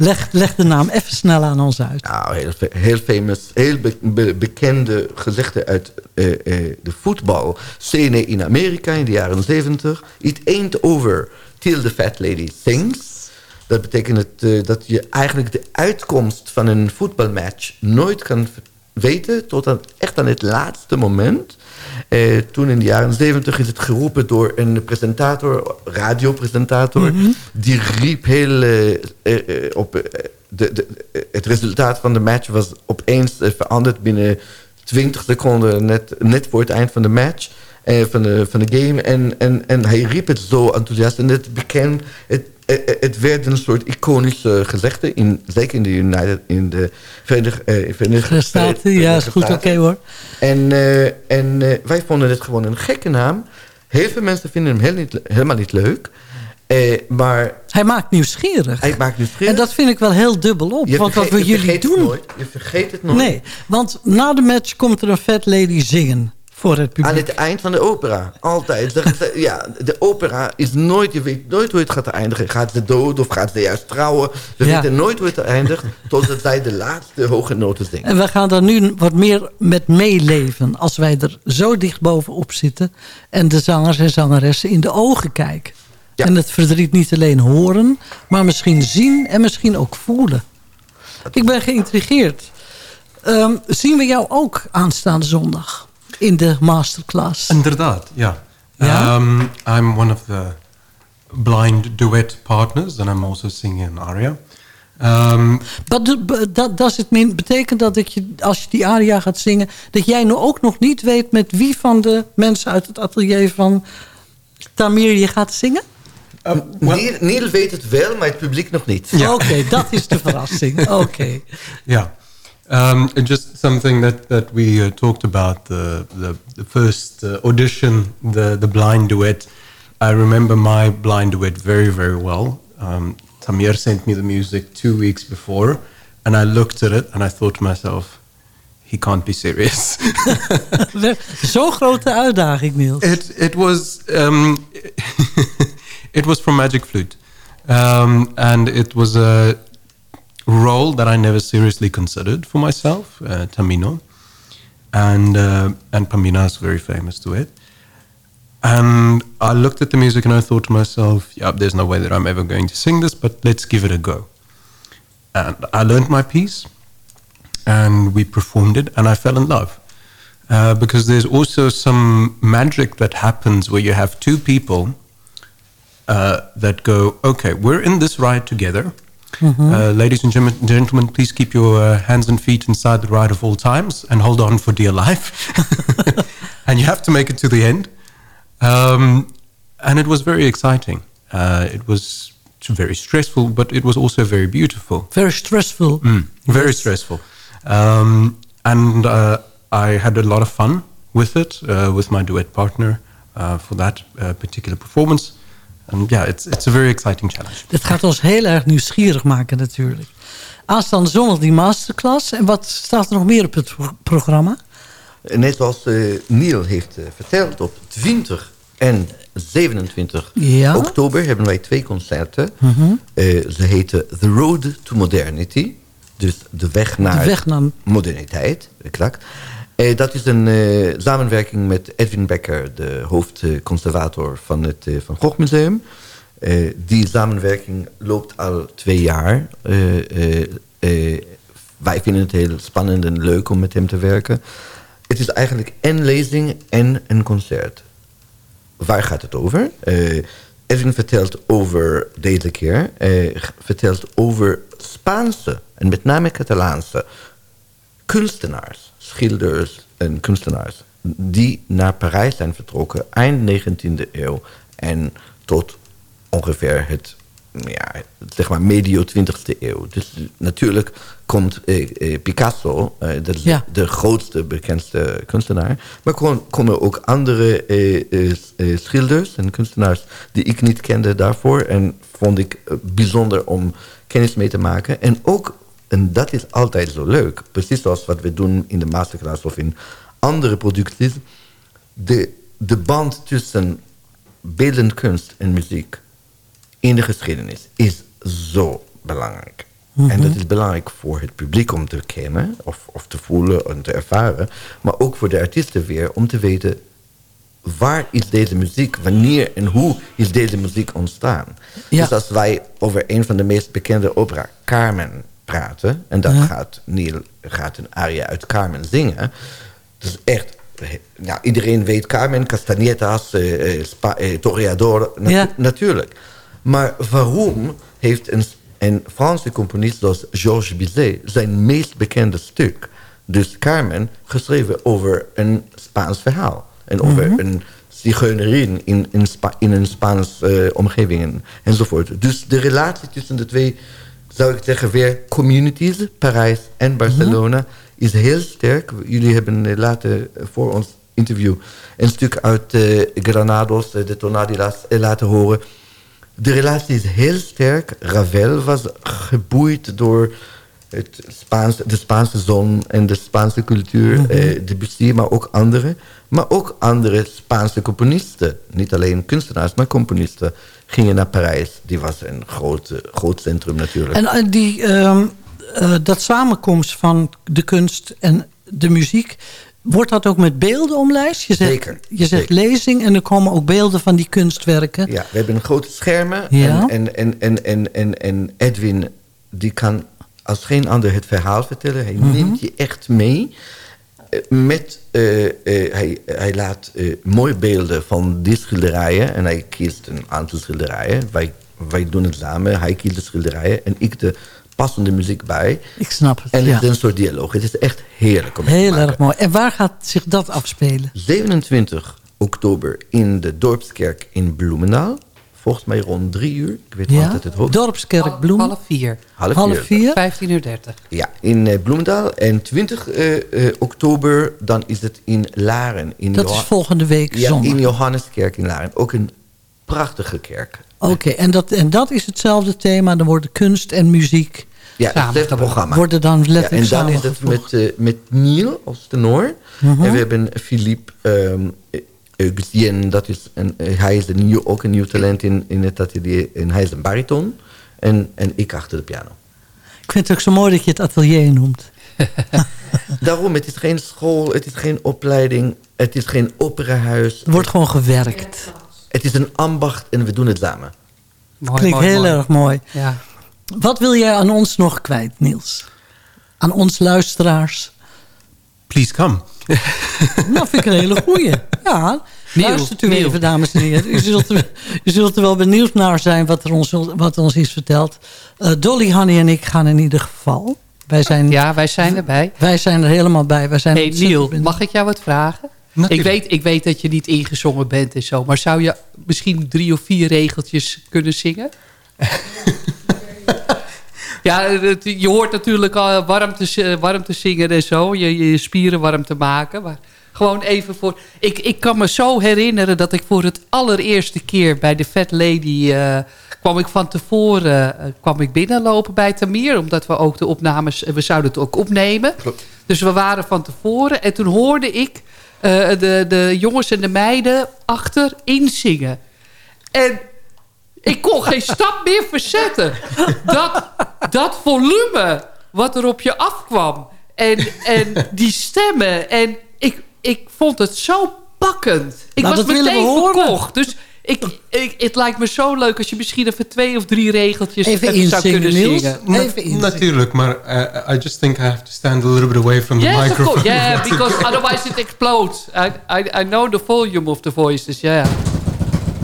leg, leg de naam even snel aan ons uit.
Nou, heel, heel famous, heel be- be- bekende gezichten uit eh, eh, de voetbalscène in Amerika in de jaren 70. It ain't over till the fat lady sings. Dat betekent het, eh, dat je eigenlijk de uitkomst van een voetbalmatch nooit kan weten tot aan, echt aan het laatste moment. Eh, toen in de jaren 70 is het geroepen door een presentator, radiopresentator.
Mhm.
Die riep heel eh, eh, op... de, de, het resultaat van de match was opeens veranderd binnen 20 seconden... net, net voor het eind van de match, eh, van, de, van de game. En, en, en hij riep het zo enthousiast. En het bekend... Het, het werd een soort iconische gezegde, in, zeker in de United, in de Verenigde, eh, Verenigde
Staten, ja, is goed, oké hoor.
En, eh, en eh, wij vonden het gewoon een gekke naam. Heel veel mensen vinden hem heel niet, helemaal niet leuk. Eh, maar
Hij maakt nieuwsgierig.
hij maakt nieuwsgierig.
En dat vind ik wel heel dubbel op.
Je
want wat we jullie doen...
nooit. Je vergeet het nooit.
Nee, want na de match komt er een Fat Lady zingen voor het publiek.
Aan het eind van de opera. Altijd. De, de- ja, de opera is nooit... Je weet nooit hoe het gaat eindigen. Gaat ze dood of gaat ze juist trouwen? We
Ja.
weten nooit hoe het eindigt... totdat zij de laatste hoge noten zingt.
En we gaan daar nu wat meer met meeleven. Als wij er zo dicht bovenop zitten. En de zangers en zangeressen in de ogen kijken. En het verdriet niet alleen horen. Maar misschien zien en misschien ook voelen. Ik ben geïntrigeerd. Ehm, zien we jou ook aanstaande zondag? In de masterclass.
Inderdaad, ja.
Ja?
Um, I'm one of the blind duet partners, and I'm also singing an aria. Um,
But do- but dat does it mean, betekent dat dat je, als je die aria gaat zingen... dat jij nu ook nog niet weet met wie van de mensen uit het atelier van Tamir je gaat zingen?
Niel, Niel weet het wel, maar het publiek nog niet.
Oké, dat is de verrassing. [laughs] Oké.
Yeah. Um, and just something that, that we uh, talked about, the, the, the first uh, audition, the, the blind duet. I remember my blind duet very, very well. Um, Tamir sent me the music two weeks before, and I looked at it and I thought to myself, he can't be serious. [laughs]
Zo'n grote uitdaging, Niels.
It, it was um, [laughs] it was from Magic Flute, um, and it was a role that I never seriously considered for myself, uh, Tamino, and uh, and Pamina is very famous to it. And I looked at the music and I thought to myself, "Yeah, there's no way that I'm ever going to sing this, but let's give it a go." And I learned my piece, and we performed it, and I fell in love. Uh, because there's also some magic that happens where you have two people uh, that go, okay, we're in this ride together.
Mhm.
Uh, ladies and gentlemen, please keep your uh, hands and feet inside the ride of all times and hold on for dear life. [laughs] and you have to make it to the end. Um, and it was very exciting. Uh, it was very stressful, but it was also very beautiful.
Very stressful.
Mm, very stressful. Um, and uh, I had a lot of fun with it, uh, with my duet partner uh, for that uh, particular performance. And yeah, it's, it's a very exciting challenge.
Dit gaat ons heel erg nieuwsgierig maken natuurlijk. Aanstaande zondag die masterclass. En wat staat er nog meer op het pro- programma?
Net zoals eh, Niel heeft eh, verteld, op 20 en 27
Ja.
oktober hebben wij twee concerten.
Mhm.
Eh, ze heten The Road to Modernity. Dus de weg naar,
De weg naar-
moderniteit, exact. Eh, dat is een eh, samenwerking met Edwin Becker, de hoofdconservator van het eh, Van Gogh Museum. Die samenwerking loopt al twee jaar. Wij vinden het heel spannend en leuk om met hem te werken. Het is eigenlijk en lezing en een concert. waar gaat het over? Edwin vertelt over, deze keer, vertelt over Spaanse en met name Catalaanse kunstenaars, schilders en kunstenaars... die naar Parijs zijn vertrokken eind 19e eeuw en tot ongeveer het ja, zeg maar medio 20e eeuw. Dus natuurlijk komt eh, eh, Picasso, eh,
Ja.
de grootste, bekendste kunstenaar. Maar kon- komen ook andere eh, eh, eh, schilders en kunstenaars die ik niet kende daarvoor. En vond ik bijzonder om kennis mee te maken. En ook, en dat is altijd zo leuk, precies zoals wat we doen in de masterclass of in andere producties, de, de band tussen beeldend kunst en muziek in de geschiedenis is zo belangrijk.
Mhm.
En dat is belangrijk voor het publiek om te kennen of, of te voelen en te ervaren. Maar ook voor de artiesten weer om te weten waar is deze muziek, wanneer en hoe is deze muziek ontstaan.
Ja.
Dus als wij over een van de meest bekende opera, Carmen, praten... en dat
Ja.
gaat, Neil gaat een aria uit Carmen zingen... dus echt, nou, iedereen weet Carmen, Castanietas, eh, eh, Spa- eh, Toreador, natu-
Ja.
natuurlijk. Maar waarom heeft een, een Franse componist zoals Georges Bizet... zijn meest bekende stuk, dus Carmen, geschreven over een Spaans verhaal... en over
Mhm.
een zigeunerin in, in, Spa- in een Spaans eh, omgeving en, enzovoort. Dus de relatie tussen de twee, zou ik zeggen, weer communities, Parijs en Barcelona, is heel sterk. Jullie hebben eh, laten eh, voor ons interview een stuk uit eh, Granados, de Tonadilas, laten horen. De relatie is heel sterk. Ravel was geboeid door het Spaanse, de Spaanse zon en de Spaanse cultuur.
Mhm.
eh, Debussy, maar ook andere. Maar ook andere Spaanse componisten. Niet alleen kunstenaars, maar componisten. Gingen naar Parijs. Die was een groot, eh, groot centrum natuurlijk.
En eh, die, ehm, eh, dat samenkomst van de kunst en de muziek... wordt dat ook met beelden omlijst? Je zegt,
Zeker,
Je zegt lezing en er komen ook beelden van die kunstwerken.
Ja, we hebben grote schermen.
Ja.
En, en, en, en, en, en Edwin, die kan als geen ander het verhaal vertellen. Hij
Mhm.
neemt je echt mee. Eh, Met, eh, eh, hij, hij laat mooie beelden van die schilderijen. En hij kiest een aantal schilderijen. Wij, wij doen het samen. Hij kiest de schilderijen. En ik de passende muziek bij.
Ik snap het,
En
ja.
het is een soort dialoog. Het is echt heerlijk om
Heel erg mooi. En waar gaat zich dat afspelen?
27 oktober in de Dorpskerk in Bloemendaal. Volgens mij rond drie uur. Ik weet
Ja?
altijd het hoofd.
Dorpskerk Bloem.
Half vier.
Half
Half
vier.
vier?
15 uur 30.
Ja, in eh, Bloemendaal. En 20 eh, eh, oktober dan is het in Laren. In
Dat is volgende week
Ja,
zondag.
in Johanneskerk in Laren. Ook een prachtige kerk.
Oké, en, dat, en dat is hetzelfde thema. Dan worden kunst en muziek
Ja, programma.
Worden dan
Ja,
letterlijk
en dan is het met, eh, met Neil als tenor.
Mhm.
En we hebben Philippe ehm Guzien, dat is een, eh, hij is een nieuw, ook een nieuw talent in, in het atelier. En hij is een bariton. En, en ik achter de piano.
Ik vind het ook zo mooi dat je het atelier noemt. [laughs]
Daarom, het is geen school, het is geen opleiding, het is geen operahuis.
Er wordt gewoon gewerkt.
Het is een ambacht en we doen het samen.
Klinkt heel erg mooi.
Ja.
Wat wil jij aan ons nog kwijt, Niels? Aan ons luisteraars?
Please come. [laughs]
Nou, vind ik een hele goeie. Ja,
Neil,
luistert u even, dames en heren. U zult, er, u zult er wel benieuwd naar zijn wat, er ons, wat ons is verteld. Eh, Dolly, Hanny en ik gaan in ieder geval. Wij zijn,
Ja, wij zijn erbij.
wij zijn er helemaal bij. Wij zijn
Hey mag ik jou wat vragen? Ik weet, ik weet dat je niet ingezongen bent en zo. Maar zou je misschien drie of vier regeltjes kunnen zingen? [laughs] ja, het- je hoort natuurlijk al warm te, warm te zingen en zo. Je, je spieren warm te maken. Maar gewoon even voor... Ik, ik kan me zo herinneren dat ik voor het allereerste keer bij de Fat Lady... eh, kwam ik van tevoren eh, kwam ik binnenlopen bij Tamir. Omdat we ook de opnames... We zouden het ook opnemen. Dus we waren van tevoren. En toen hoorde ik eh, de, de jongens en de meiden achter inzingen. En ik kon geen stap meer verzetten. Dat, dat volume wat er op je afkwam. En, en die stemmen. En ik, ik vond het zo pakkend. Ik
Nou,
was meteen
horen.
verkocht. Dus ik, ik, het lijkt me zo leuk als je misschien even twee of drie regeltjes
Even
zou kunnen zingen.
Even inzingen.
Natuurlijk, maar uh, I just think I have to stand a little bit away from the
Yes,
microphone.
Yeah, [laughs] because otherwise it explodes. I, I, I know the volume of the voices, yeah.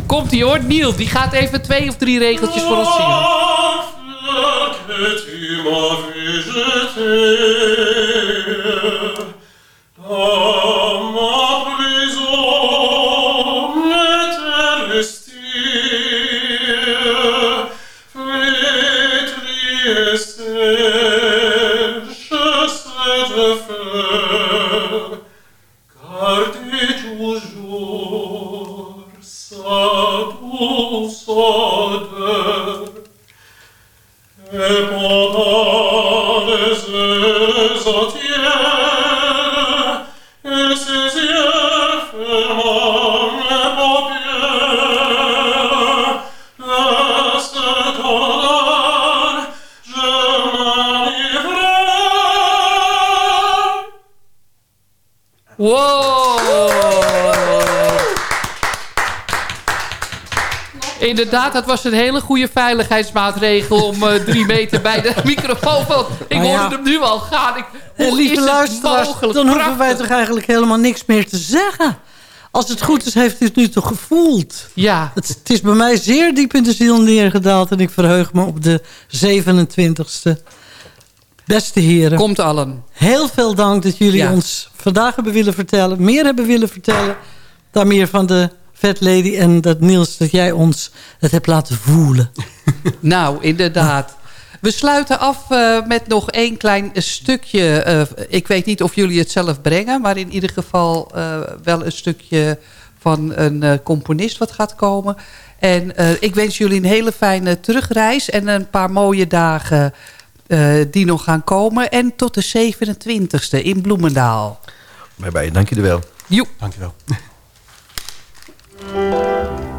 Komt ie hoor, Niels. Die gaat even twee of drie regeltjes voor ons zingen. Wow! Inderdaad, dat was een hele goede veiligheidsmaatregel... om eh, drie meter bij de [laughs] microfoon van... Ik
Nou ja.
hoorde hem nu al gaan. Ik,
Eh,
hoe
lieve
is
luisteraars, dan hoeven wij toch eigenlijk helemaal niks meer te zeggen. Als het goed is, heeft u het nu toch gevoeld?
Ja.
Het, het is bij mij zeer diep in de ziel neergedaald... en ik verheug me op de 27e. Beste heren.
Komt allen.
Heel veel dank dat jullie
Ja.
ons vandaag hebben willen vertellen. Meer hebben willen vertellen. Dan meer van de Vet Lady en dat Niels, dat jij ons het hebt laten voelen. [laughs]
Nou, inderdaad. We sluiten af eh, met nog één klein stukje. eh, ik weet niet of jullie het zelf brengen... maar in ieder geval eh, wel een stukje van een componist wat gaat komen. En ik wens jullie een hele fijne terugreis... en een paar mooie dagen die nog gaan komen. En tot de 27e in Bloemendaal.
Bye bye, dank jullie wel.
Joep.
Dank je wel. [laughs]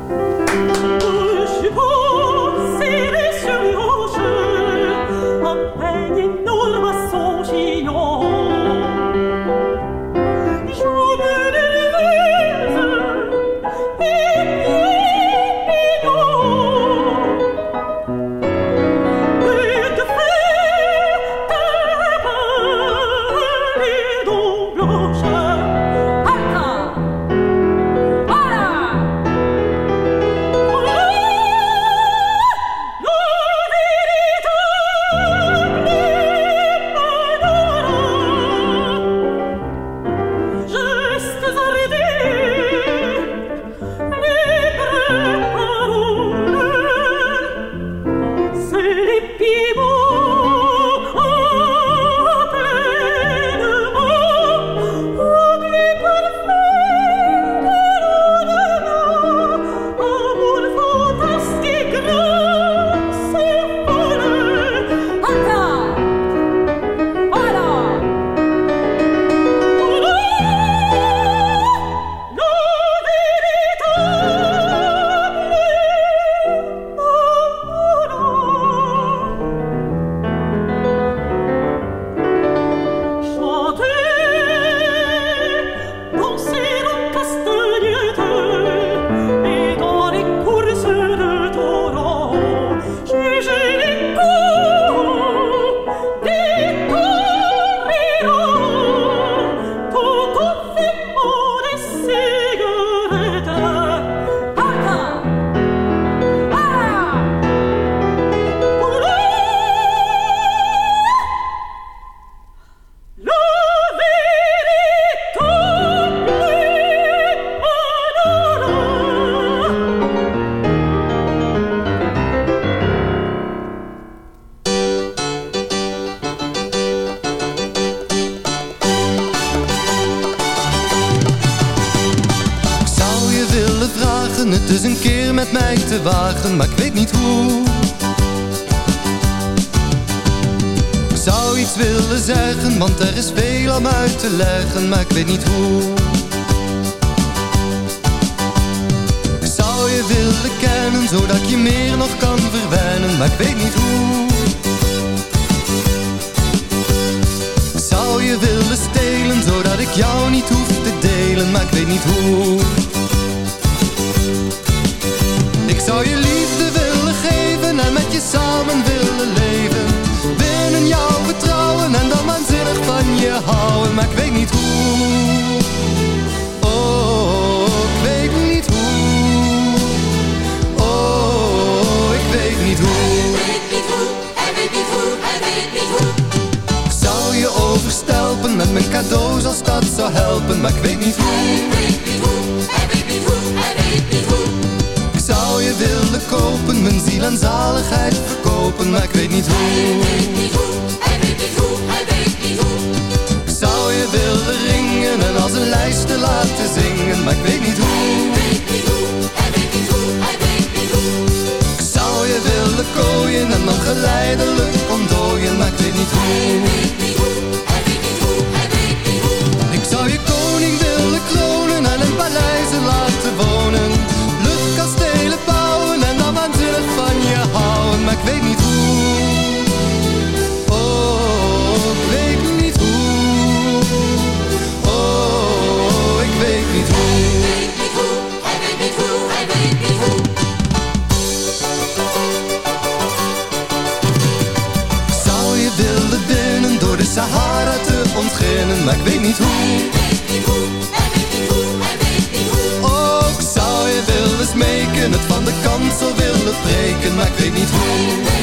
ik jou niet hoef te delen, maar ik weet niet hoe. Ik zou je liefde willen geven en met je samen willen leven. Binnen jouw vertrouwen en dan waanzinnig van je houden, maar ik weet niet hoe. Als dat zou helpen, maar ik weet niet hoe. Ik zou je willen kopen, mijn ziel en zaligheid verkopen, maar ik weet niet hoe. Ik zou je willen ringen en als een lijst te laten zingen, maar ik weet niet hoe. Ik zou je willen kooien en dan geleidelijk ontdooien, maar ik weet niet hoe. Ik ontginnen, maar ik weet niet hoe. Oh, ik zou je willen smeken, het van de kansel willen breken, maar ik weet niet hoe.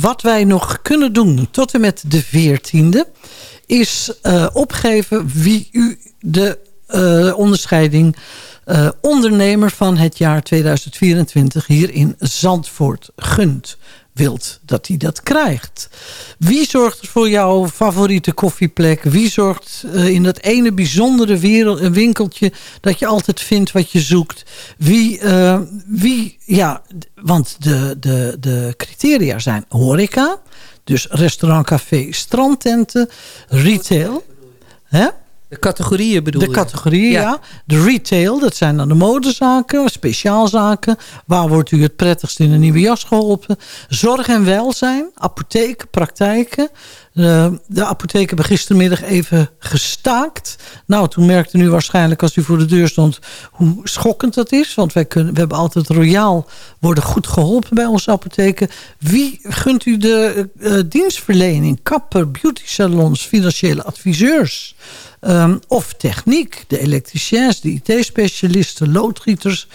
Wat wij nog kunnen doen tot en met de 14e... is eh, opgeven wie u de eh, onderscheiding... eh, ondernemer van het jaar 2024 hier in Zandvoort gunt. Wilt dat hij dat krijgt. Wie zorgt voor jouw favoriete koffieplek? Wie zorgt eh, in dat ene bijzondere wereld, een winkeltje... dat je altijd vindt wat je zoekt? Wie, eh, wie ja, want de, de, de criteria zijn horeca... dus restaurant, café, strandtenten, retail... Hè?
De categorieën bedoel
De
je?
categorieën, ja.
Ja.
De retail, dat zijn dan de modezaken, speciaalzaken. Waar wordt u het prettigst in een nieuwe jas geholpen? Zorg en welzijn, apotheken, praktijken. Eh, de apotheken hebben gistermiddag even gestaakt. Nou, toen merkte u waarschijnlijk als u voor de deur stond... hoe schokkend dat is. Want wij kunnen, we hebben altijd royaal worden goed geholpen bij onze apotheken. Wie gunt u de eh, dienstverlening? Kapper, beauty salons, financiële adviseurs... Ehm, of techniek, de elektriciens, de IT-specialisten, loodgieters...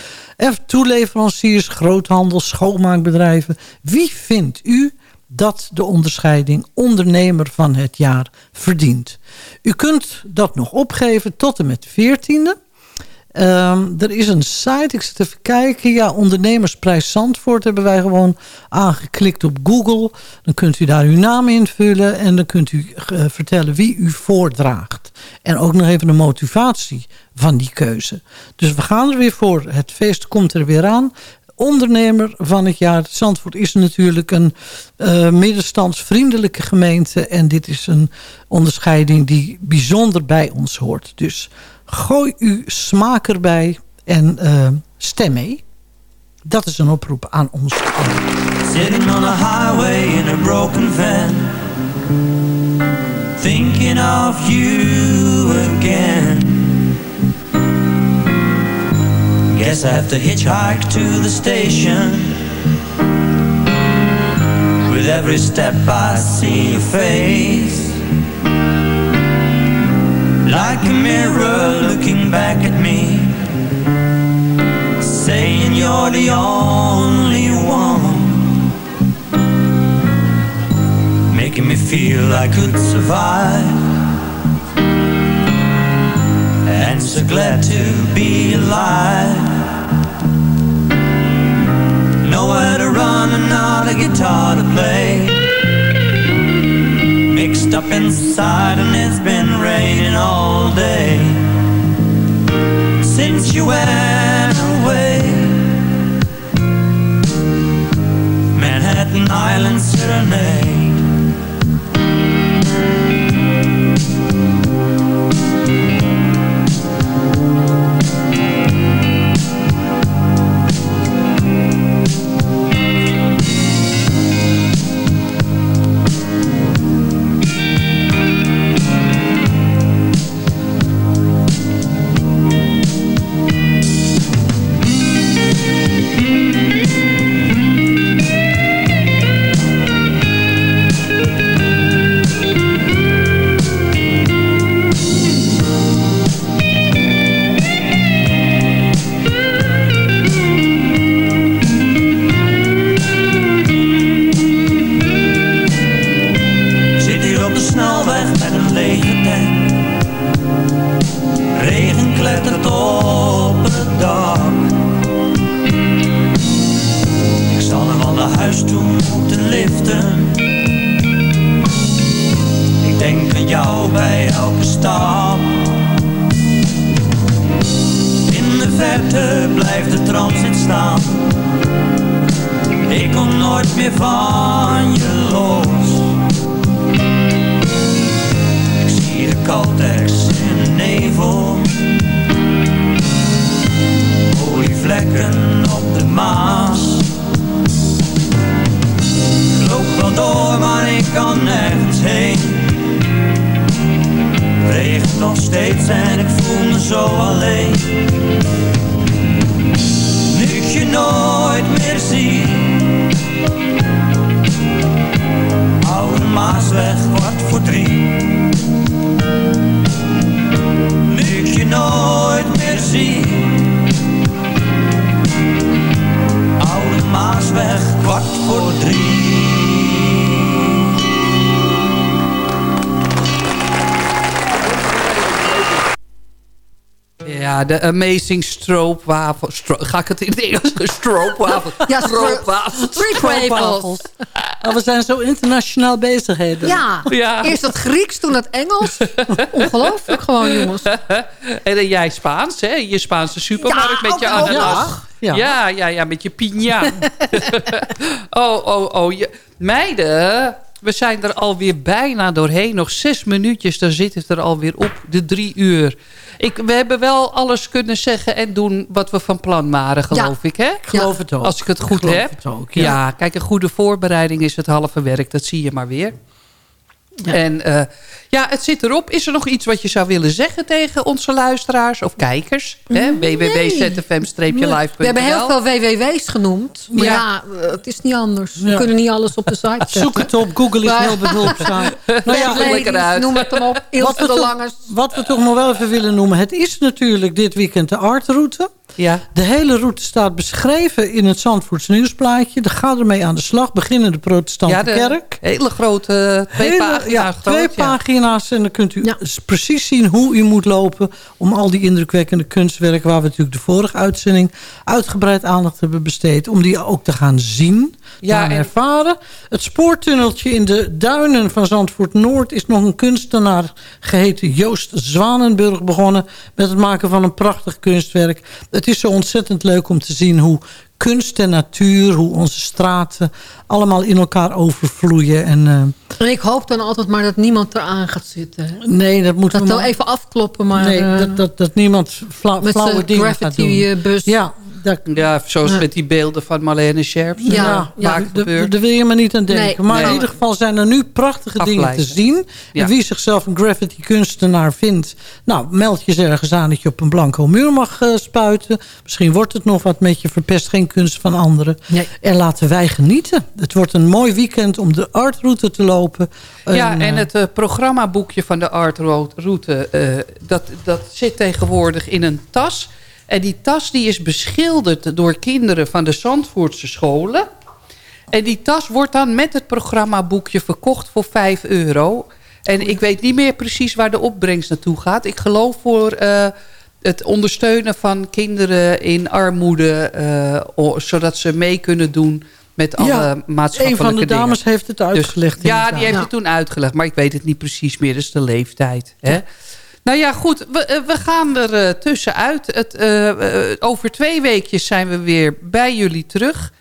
toeleveranciers, groothandel, schoonmaakbedrijven. Wie vindt u dat de onderscheiding ondernemer van het jaar verdient? U kunt dat nog opgeven tot en met de 14e. Ehm, er is een site, ik zit even kijken. Ja, Ondernemersprijs Zandvoort hebben wij gewoon aangeklikt op Google. Dan kunt u daar uw naam invullen en dan kunt u eh, vertellen wie u voordraagt. En ook nog even de motivatie van die keuze. Dus we gaan er weer voor. Het feest komt er weer aan. Ondernemer van het jaar. Zandvoort is natuurlijk een eh, middenstandsvriendelijke gemeente. En dit is een onderscheiding die bijzonder bij ons hoort. Dus gooi uw smaak erbij en eh, stem mee. Dat is een oproep aan ons.
Sitting on a highway in a broken van Thinking of you again Guess I have to hitchhike to the station With every step I see your face Like a mirror looking back at me Saying you're the only one making me feel I could survive. And so glad to be alive. Nowhere to run and not a guitar to play. Up inside and it's been raining all day. Since you went away. Manhattan Island Serenade. Heen. Regent nog steeds en ik voel me zo alleen. Nu ik je nooit meer zie. Oude Maasweg, kwart voor drie. Nu ik je nooit meer zie. Oude Maasweg, kwart voor drie.
Ja, de Amazing Stroopwafel. Stro ga ik het in het Engels? [laughs] Stroopwafel. [laughs]
Ja, stro-
Stroopwafel. [laughs]
Stroopwafels.
Oh, we zijn zo internationaal bezig, heden.
Ja.
Ja.
eerst het Grieks, toen het Engels. Ongelooflijk gewoon, jongens.
En dan jij Spaans, hè? Je Spaanse supermarkt
Ja,
met je ananas.
Ja.
Ja, ja, ja, met je piña. oh, oh, oh. Je, meiden, we zijn er alweer bijna doorheen. Nog zes minuutjes, dan zit het er alweer op, de drie uur. Ik, we hebben wel alles kunnen zeggen en doen wat we van plan waren, geloof ik, hè?
Ik geloof het ook.
Als ik het goed heb.
het ook,
ja.
ja.
kijk, een goede voorbereiding is het halve werk. Dat zie je maar weer. En eh, ja, het zit erop. Is er nog iets wat je zou willen zeggen tegen onze luisteraars of kijkers? hè? www.zfm-live.nl
We hebben heel veel WWW's genoemd. Maar ja,
Ja.
eh, het is niet anders. We
Ja.
kunnen niet alles op de site zetten. [laughs]
Zoek het op, Google is
Maar-
heel behulpzaam. [laughs] Nou ja,
Ladies,
lekker uit.
Noem het dan op.
wat
Ilse
we,
de
toch,
Langers.
wat we toch nog wel even willen noemen. Het is natuurlijk dit weekend de artroute.
Ja.
De hele route staat beschreven in het Zandvoorts nieuwsplaatje. Gaat ermee aan de slag. Beginnen de protestante
Ja, de
kerk.
hele grote twee
Hele-
pagina's
ja,
groot,
twee
ja.
pagina's. En dan kunt u precies zien hoe u moet lopen... om al die indrukwekkende kunstwerken... waar we natuurlijk de vorige uitzending uitgebreid aandacht hebben besteed... om die ook te gaan zien, te gaan ervaren. Het spoortunneltje in de duinen van Zandvoort Noord... is nog een kunstenaar geheten Joost Zwanenburg begonnen... met het maken van een prachtig kunstwerk. Het is zo ontzettend leuk om te zien hoe kunst en natuur... hoe onze straten allemaal in elkaar overvloeien. En, eh,
En ik hoop dan altijd maar dat niemand eraan gaat zitten.
Nee, dat moeten
Dat
we
wel
maar-
even afkloppen, maar...
nee,
eh,
dat, dat, dat niemand fla
met
flauwe dingen gaat doen.
graffiti-bus.
Ja, dat,
Ja, zoals met die beelden van Marlene Scherps.
Ja,
daar- wil je maar niet aan denken.
Nee,
maar in ieder geval zijn er nu prachtige dingen te zien.
Ja.
En wie zichzelf een graffiti kunstenaar vindt... nou, meld je eens ergens aan dat je op een blanco muur mag eh, spuiten. Misschien wordt het nog wat met je verpest geen kunst van anderen.
Nee.
En laten wij genieten. Het wordt een mooi weekend om de artroute te lopen.
Ja, en
eh,
het eh, programmaboekje van de artroute, eh dat, dat zit tegenwoordig in een tas. En die tas die is beschilderd door kinderen van de Zandvoortse scholen. En die tas wordt dan met het programmaboekje verkocht voor 5 euro. En ik weet niet meer precies waar de opbrengst naartoe gaat. Ik geloof voor eh, het ondersteunen van kinderen in armoede... eh, zodat ze mee kunnen doen met alle
Ja,
maatschappelijke
een van de
dingen.
dames heeft het uitgelegd.
Dus, ja,
inderdaad.
die heeft het toen uitgelegd. Maar ik weet het niet precies meer. Dat is de leeftijd. Hè? Nou ja, goed. We, eh, we gaan er eh, tussenuit. Het, eh, over twee weekjes zijn we weer bij jullie terug.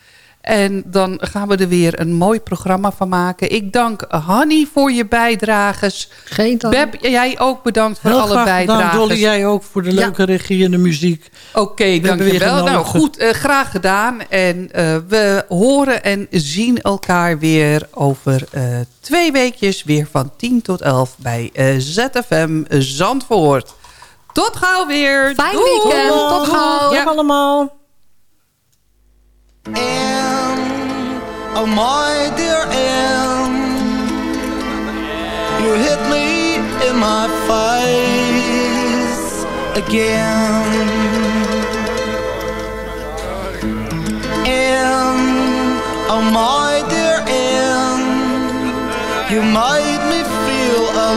En dan gaan we er weer een mooi programma van maken. Ik dank Hanny voor je bijdrages.
Geen dank.
Beb, jij ook bedankt voor
Heel
alle
graag
bijdrages.
gedaan, Dolly. Jij ook voor de leuke regie en de muziek.
Oké,
weer
dankjewel. Nou goed, eh, graag gedaan. En eh, we horen en zien elkaar weer over eh, twee weekjes. Weer van 10 tot 11 bij eh, ZFM Zandvoort. Tot gauw weer.
Fijn
Doei.
weekend. Tot gauw.
Dag allemaal.
Oh my dear Anne, you hit me in my face again. Anne, oh my dear Anne, you made me feel a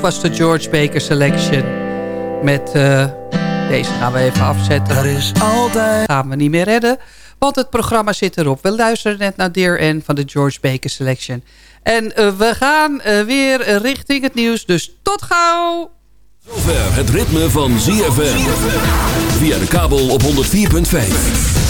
Dit was de George Baker Selection. Met eh, deze gaan we even afzetten.
Er is altijd...
Gaan we niet meer redden. Want het programma zit erop. We luisteren net naar Dear N van de George Baker Selection. En eh, we gaan eh, weer richting het nieuws. Dus tot gauw!
Zover het ritme van ZFM. Via de kabel op 104.5.